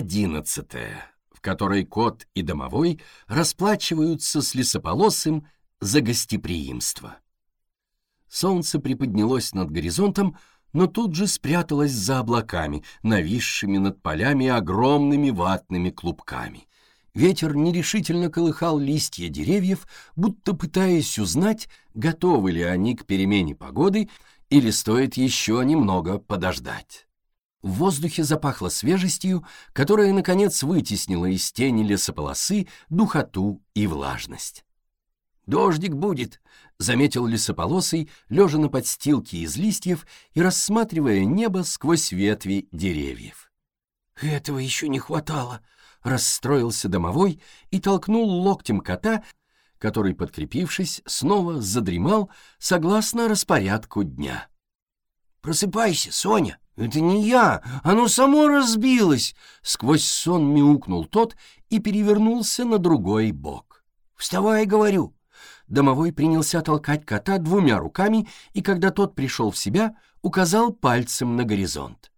одиннадцатая, в которой кот и домовой расплачиваются с лесополосым за гостеприимство. Солнце приподнялось над горизонтом, но тут же спряталось за облаками, нависшими над полями огромными ватными клубками. Ветер нерешительно колыхал листья деревьев, будто пытаясь узнать, готовы ли они к перемене погоды или стоит еще немного подождать. В воздухе запахло свежестью, которая, наконец, вытеснила из тени лесополосы духоту и влажность. «Дождик будет», — заметил лесополосый, лежа на подстилке из листьев и рассматривая небо сквозь ветви деревьев. «Этого еще не хватало», — расстроился домовой и толкнул локтем кота, который, подкрепившись, снова задремал согласно распорядку дня. «Просыпайся, Соня!» «Это не я, оно само разбилось!» Сквозь сон мяукнул тот и перевернулся на другой бок. «Вставай, говорю!» Домовой принялся толкать кота двумя руками, и когда тот пришел в себя, указал пальцем на горизонт.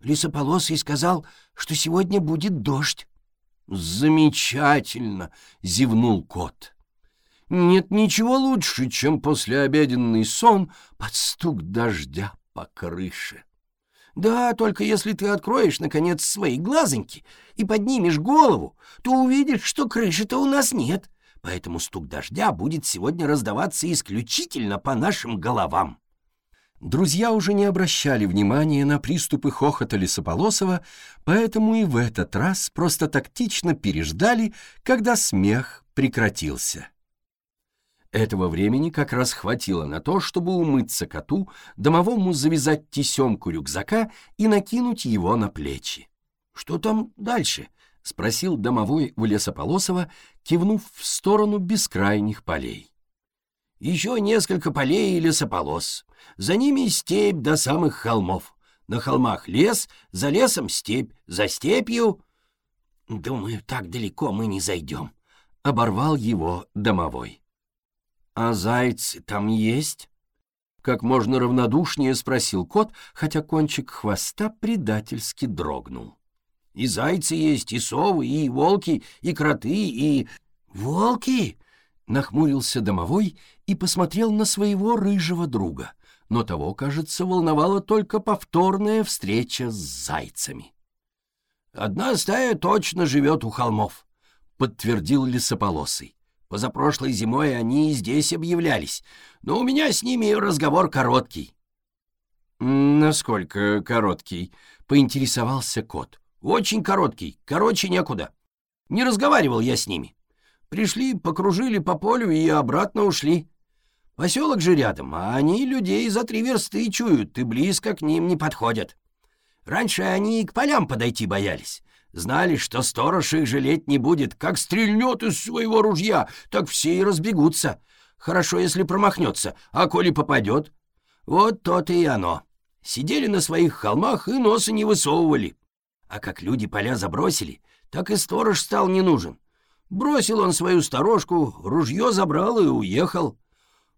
Лесополосый сказал, что сегодня будет дождь. «Замечательно!» — зевнул кот. «Нет ничего лучше, чем послеобеденный сон под стук дождя по крыше». «Да, только если ты откроешь, наконец, свои глазоньки и поднимешь голову, то увидишь, что крыши-то у нас нет», поэтому стук дождя будет сегодня раздаваться исключительно по нашим головам. Друзья уже не обращали внимания на приступы хохота Лисополосова, поэтому и в этот раз просто тактично переждали, когда смех прекратился. Этого времени как раз хватило на то, чтобы умыться коту, домовому завязать тесемку рюкзака и накинуть его на плечи. «Что там дальше?» — спросил домовой у Лесополосова, кивнув в сторону бескрайних полей. «Еще несколько полей и лесополос. За ними степь до самых холмов. На холмах лес, за лесом степь, за степью...» «Думаю, так далеко мы не зайдем», — оборвал его домовой. «А зайцы там есть?» Как можно равнодушнее спросил кот, хотя кончик хвоста предательски дрогнул. И зайцы есть, и совы, и волки, и кроты, и... Волки? Нахмурился домовой и посмотрел на своего рыжего друга, но того, кажется, волновала только повторная встреча с зайцами. «Одна стая точно живет у холмов», — подтвердил лесополосый. «Позапрошлой зимой они и здесь объявлялись, но у меня с ними разговор короткий». «Насколько короткий?» — поинтересовался кот. Очень короткий, короче некуда. Не разговаривал я с ними. Пришли, покружили по полю и обратно ушли. Поселок же рядом, а они людей за три версты чуют и близко к ним не подходят. Раньше они и к полям подойти боялись. Знали, что сторож их жалеть не будет. Как стрельнет из своего ружья, так все и разбегутся. Хорошо, если промахнется, а коли попадет. Вот то-то и оно. Сидели на своих холмах и носа не высовывали. А как люди поля забросили, так и сторож стал не нужен. Бросил он свою сторожку, ружье забрал и уехал.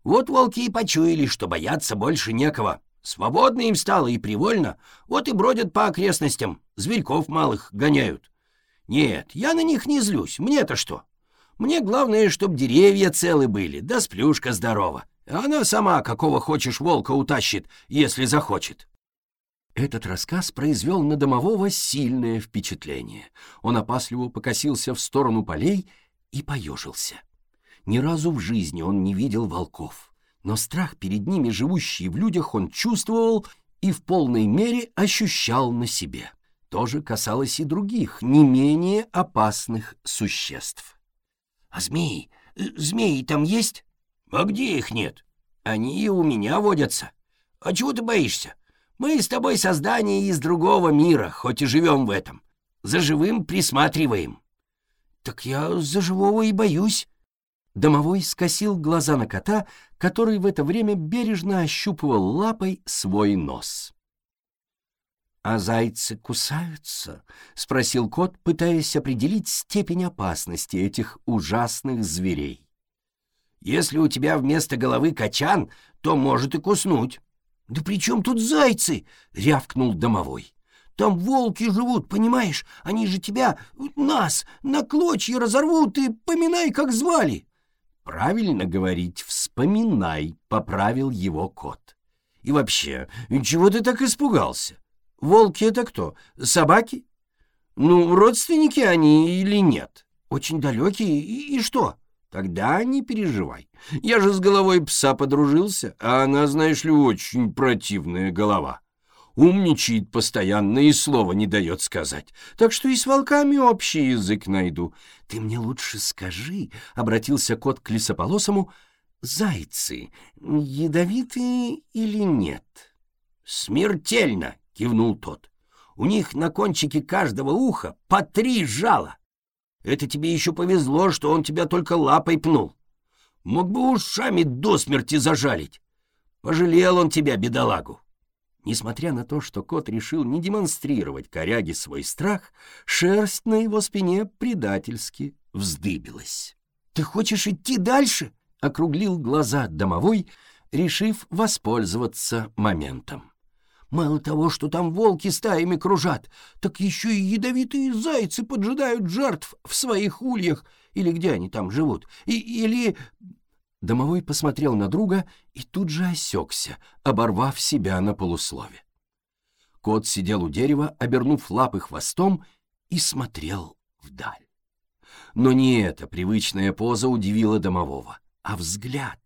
Вот волки и почуяли, что бояться больше некого. Свободно им стало и привольно, вот и бродят по окрестностям, зверьков малых гоняют. Нет, я на них не злюсь, мне-то что? Мне главное, чтоб деревья целы были, да сплюшка здорова. Она сама какого хочешь волка утащит, если захочет. Этот рассказ произвел на домового сильное впечатление. Он опасливо покосился в сторону полей и поежился. Ни разу в жизни он не видел волков, но страх перед ними, живущий в людях, он чувствовал и в полной мере ощущал на себе. То же касалось и других, не менее опасных существ. «А змеи? Э, змеи там есть?» «А где их нет? Они и у меня водятся. А чего ты боишься? Мы с тобой создание из другого мира, хоть и живем в этом. За живым присматриваем». «Так я за живого и боюсь». Домовой скосил глаза на кота, который в это время бережно ощупывал лапой свой нос. «А зайцы кусаются?» — спросил кот, пытаясь определить степень опасности этих ужасных зверей. «Если у тебя вместо головы качан, то может и куснуть». «Да при чем тут зайцы?» — рявкнул домовой. Там волки живут, понимаешь? Они же тебя, нас, на клочья разорвут и поминай, как звали. Правильно говорить, вспоминай, поправил его кот. И вообще, чего ты так испугался? Волки это кто? Собаки? Ну, родственники они или нет? Очень далекие, и, и что? Тогда не переживай. Я же с головой пса подружился, а она, знаешь ли, очень противная голова. Умничает постоянно и слова не дает сказать. Так что и с волками общий язык найду. Ты мне лучше скажи, — обратился кот к лесополосому, — зайцы ядовитые или нет? Смертельно, — кивнул тот. У них на кончике каждого уха по три жала. Это тебе еще повезло, что он тебя только лапой пнул. Мог бы ушами до смерти зажалить. Пожалел он тебя, бедолагу. Несмотря на то, что кот решил не демонстрировать коряге свой страх, шерсть на его спине предательски вздыбилась. «Ты хочешь идти дальше?» — округлил глаза домовой, решив воспользоваться моментом. Мало того, что там волки стаями кружат, так еще и ядовитые зайцы поджидают жертв в своих ульях, или где они там живут, и, или...» Домовой посмотрел на друга и тут же осекся, оборвав себя на полуслове. Кот сидел у дерева, обернув лапы хвостом, и смотрел вдаль. Но не эта привычная поза удивила домового, а взгляд.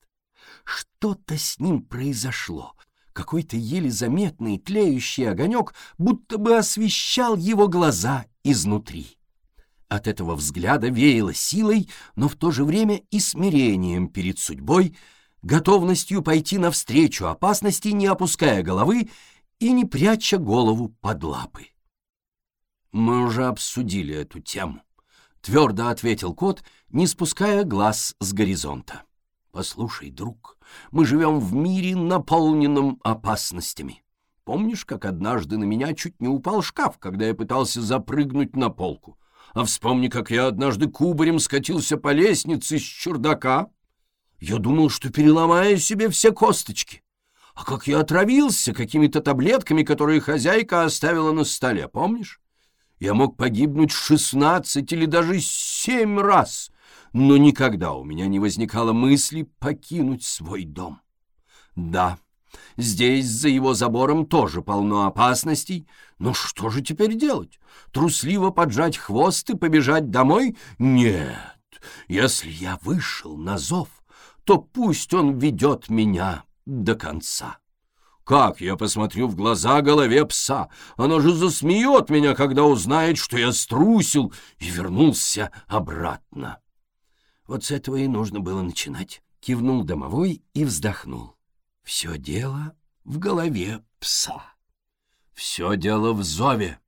Что-то с ним произошло, какой-то еле заметный тлеющий огонек будто бы освещал его глаза изнутри. От этого взгляда веяло силой, но в то же время и смирением перед судьбой, готовностью пойти навстречу опасности, не опуская головы и не пряча голову под лапы. «Мы уже обсудили эту тему», — твердо ответил кот, не спуская глаз с горизонта. «Послушай, друг, мы живем в мире, наполненном опасностями. Помнишь, как однажды на меня чуть не упал шкаф, когда я пытался запрыгнуть на полку? А вспомни, как я однажды кубарем скатился по лестнице с чердака. Я думал, что переломаю себе все косточки. А как я отравился какими-то таблетками, которые хозяйка оставила на столе, помнишь? Я мог погибнуть шестнадцать или даже семь раз, но никогда у меня не возникало мысли покинуть свой дом. Да, здесь за его забором тоже полно опасностей, но что же теперь делать? Трусливо поджать хвост и побежать домой? Нет, если я вышел на зов, то пусть он ведет меня до конца. Как я посмотрю в глаза голове пса? Оно же засмеет меня, когда узнает, что я струсил и вернулся обратно. Вот с этого и нужно было начинать. Кивнул домовой и вздохнул. Все дело в голове пса. Все дело в зове.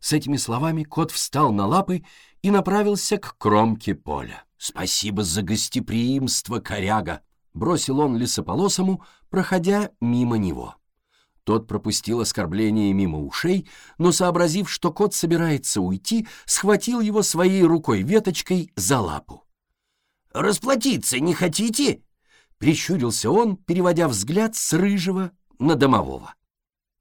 С этими словами кот встал на лапы и направился к кромке поля. «Спасибо за гостеприимство, коряга!» — бросил он лесополосому, проходя мимо него. Тот пропустил оскорбление мимо ушей, но, сообразив, что кот собирается уйти, схватил его своей рукой веточкой за лапу. Расплатиться не хотите?» — прищурился он, переводя взгляд с рыжего на домового.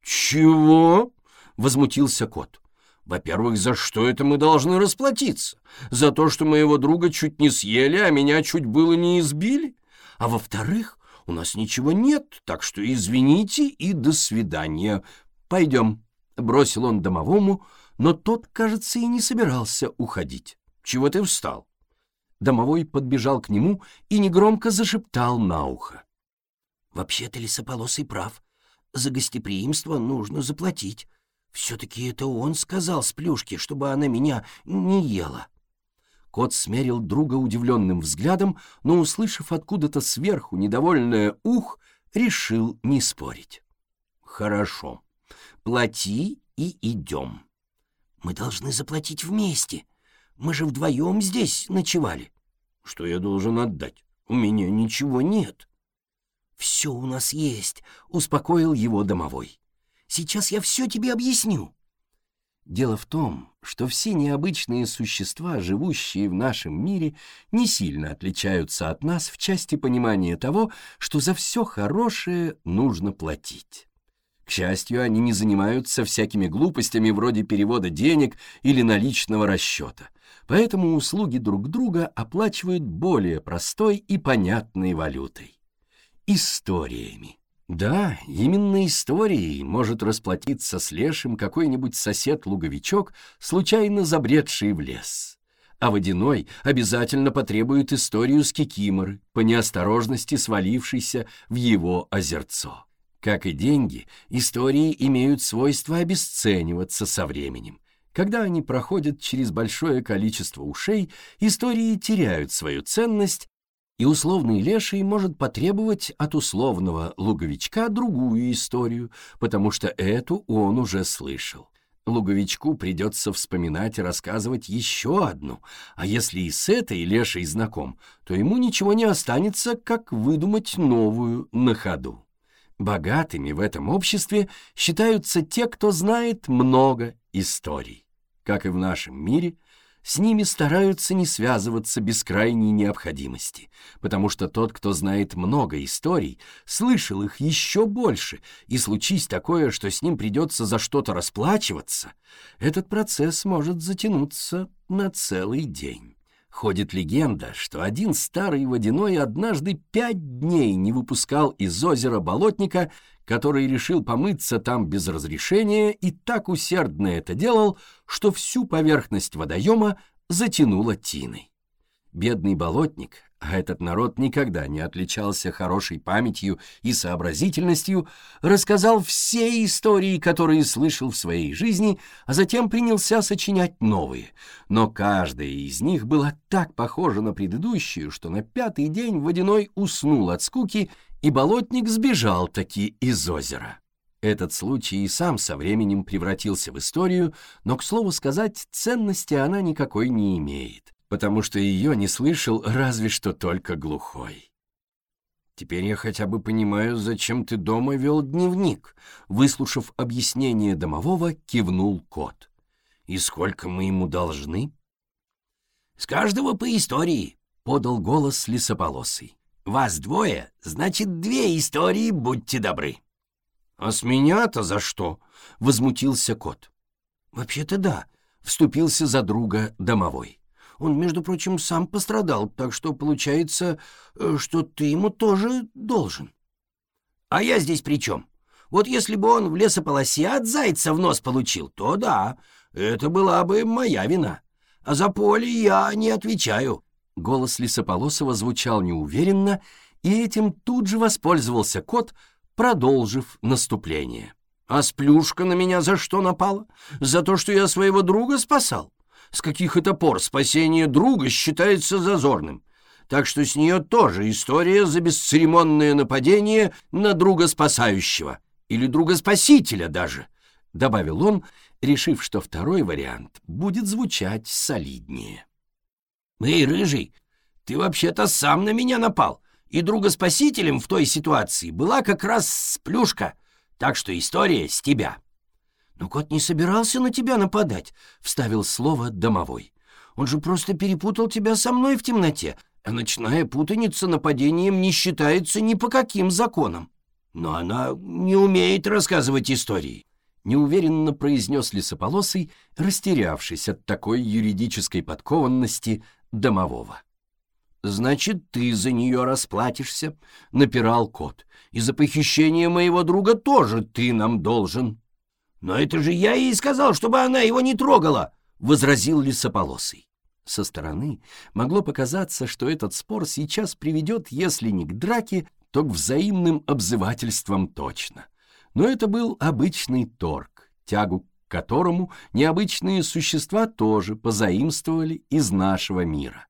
«Чего?» — возмутился кот. «Во-первых, за что это мы должны расплатиться? За то, что моего друга чуть не съели, а меня чуть было не избили? А во-вторых, у нас ничего нет, так что извините и до свидания. Пойдем», — бросил он домовому, но тот, кажется, и не собирался уходить. «Чего ты встал? Домовой подбежал к нему и негромко зашептал на ухо. «Вообще-то лесополосый прав. За гостеприимство нужно заплатить. Все-таки это он сказал с плюшки, чтобы она меня не ела». Кот смерил друга удивленным взглядом, но, услышав откуда-то сверху недовольное ух, решил не спорить. «Хорошо. Плати и идем». «Мы должны заплатить вместе», мы же вдвоем здесь ночевали. Что я должен отдать? У меня ничего нет. Все у нас есть, успокоил его домовой. Сейчас я все тебе объясню. Дело в том, что все необычные существа, живущие в нашем мире, не сильно отличаются от нас в части понимания того, что за все хорошее нужно платить К счастью, они не занимаются всякими глупостями вроде перевода денег или наличного расчета. Поэтому услуги друг друга оплачивают более простой и понятной валютой. Историями. Да, именно историей может расплатиться с лешим какой-нибудь сосед-луговичок, случайно забредший в лес. А водяной обязательно потребует историю с кикиморы, по неосторожности свалившейся в его озерцо. Как и деньги, истории имеют свойство обесцениваться со временем. Когда они проходят через большое количество ушей, истории теряют свою ценность, и условный леший может потребовать от условного луговичка другую историю, потому что эту он уже слышал. Луговичку придется вспоминать и рассказывать еще одну, а если и с этой леший знаком, то ему ничего не останется, как выдумать новую на ходу. Богатыми в этом обществе считаются те, кто знает много историй. Как и в нашем мире, с ними стараются не связываться без крайней необходимости, потому что тот, кто знает много историй, слышал их еще больше, и случись такое, что с ним придется за что-то расплачиваться, этот процесс может затянуться на целый день. Ходит легенда, что один старый водяной однажды пять дней не выпускал из озера болотника, который решил помыться там без разрешения и так усердно это делал, что всю поверхность водоема затянуло тиной. Бедный болотник, а этот народ никогда не отличался хорошей памятью и сообразительностью, рассказал все истории, которые слышал в своей жизни, а затем принялся сочинять новые. Но каждая из них была так похожа на предыдущую, что на пятый день Водяной уснул от скуки, и болотник сбежал таки из озера. Этот случай и сам со временем превратился в историю, но, к слову сказать, ценности она никакой не имеет потому что ее не слышал разве что только глухой. «Теперь я хотя бы понимаю, зачем ты дома вел дневник», выслушав объяснение домового, кивнул кот. «И сколько мы ему должны?» «С каждого по истории», — подал голос лесополосый. «Вас двое, значит, две истории, будьте добры». «А с меня-то за что?» — возмутился кот. «Вообще-то да», — вступился за друга домовой. Он, между прочим, сам пострадал, так что получается, э, что ты ему тоже должен. А я здесь при чем? Вот если бы он в лесополосе от зайца в нос получил, то да, это была бы моя вина. А за поле я не отвечаю. Голос Лесополосова звучал неуверенно, и этим тут же воспользовался кот, продолжив наступление. А сплюшка на меня за что напала? За то, что я своего друга спасал? С каких это пор спасение друга считается зазорным. Так что с нее тоже история за бесцеремонное нападение на друга спасающего. Или друга спасителя даже, — добавил он, решив, что второй вариант будет звучать солиднее. «Эй, рыжий, ты вообще-то сам на меня напал, и друга-спасителем в той ситуации была как раз сплюшка, так что история с тебя». «Но кот не собирался на тебя нападать», — вставил слово домовой. «Он же просто перепутал тебя со мной в темноте, а ночная путаница нападением не считается ни по каким законам». «Но она не умеет рассказывать истории», — неуверенно произнес лесополосый, растерявшись от такой юридической подкованности домового. «Значит, ты за нее расплатишься», — напирал кот. «И за похищение моего друга тоже ты нам должен». «Но это же я ей сказал, чтобы она его не трогала!» — возразил лесополосый. Со стороны могло показаться, что этот спор сейчас приведет, если не к драке, то к взаимным обзывательствам точно. Но это был обычный торг, тягу к которому необычные существа тоже позаимствовали из нашего мира.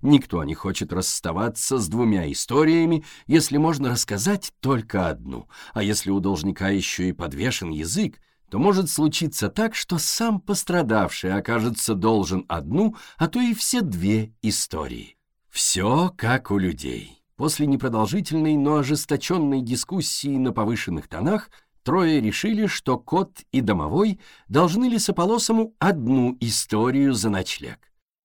Никто не хочет расставаться с двумя историями, если можно рассказать только одну, а если у должника еще и подвешен язык, то может случиться так, что сам пострадавший окажется должен одну, а то и все две истории. Все как у людей. После непродолжительной, но ожесточенной дискуссии на повышенных тонах трое решили, что кот и домовой должны лесополосому одну историю за ночлег.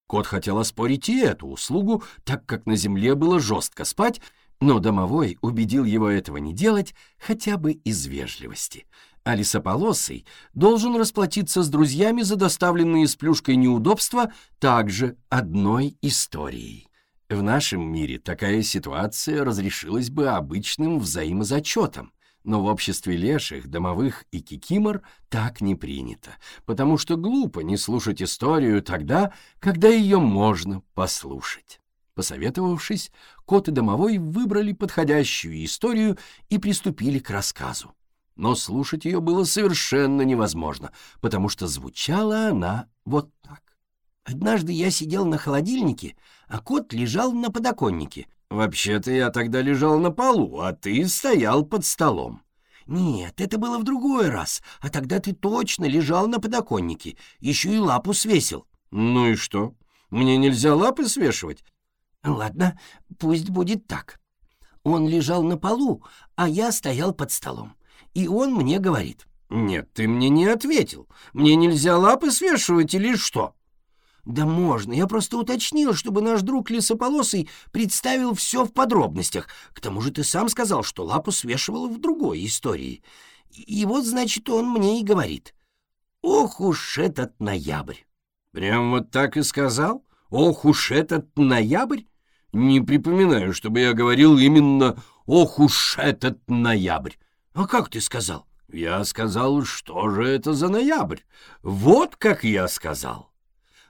Кот хотел оспорить и эту услугу, так как на земле было жестко спать, но домовой убедил его этого не делать хотя бы из вежливости. А лесополосый должен расплатиться с друзьями за доставленные с плюшкой неудобства также одной историей. В нашем мире такая ситуация разрешилась бы обычным взаимозачетом, но в обществе леших, домовых и кикимор так не принято, потому что глупо не слушать историю тогда, когда ее можно послушать. Посоветовавшись, кот и домовой выбрали подходящую историю и приступили к рассказу. Но слушать ее было совершенно невозможно, потому что звучала она вот так. Однажды я сидел на холодильнике, а кот лежал на подоконнике. Вообще-то я тогда лежал на полу, а ты стоял под столом. Нет, это было в другой раз, а тогда ты точно лежал на подоконнике, еще и лапу свесил. Ну и что? Мне нельзя лапы свешивать? Ладно, пусть будет так. Он лежал на полу, а я стоял под столом. И он мне говорит. Нет, ты мне не ответил. Мне нельзя лапы свешивать или что? «Да можно, я просто уточнил, чтобы наш друг Лесополосый представил все в подробностях. К тому же ты сам сказал, что лапу свешивал в другой истории. И вот, значит, он мне и говорит. Ох уж этот ноябрь!» «Прям вот так и сказал? Ох уж этот ноябрь? Не припоминаю, чтобы я говорил именно «ох уж этот ноябрь». А как ты сказал?» «Я сказал, что же это за ноябрь? Вот как я сказал!»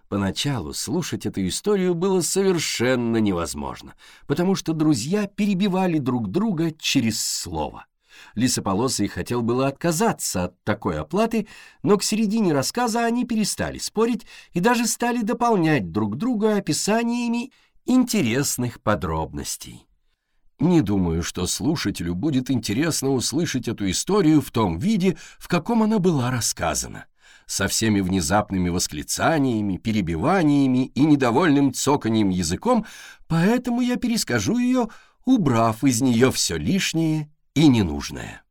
Поначалу слушать эту историю было совершенно невозможно, потому что друзья перебивали друг друга через слово. Лисополосый хотел было отказаться от такой оплаты, но к середине рассказа они перестали спорить и даже стали дополнять друг друга описаниями интересных подробностей. Не думаю, что слушателю будет интересно услышать эту историю в том виде, в каком она была рассказана со всеми внезапными восклицаниями, перебиваниями и недовольным цоканьем языком, поэтому я перескажу ее, убрав из нее все лишнее и ненужное.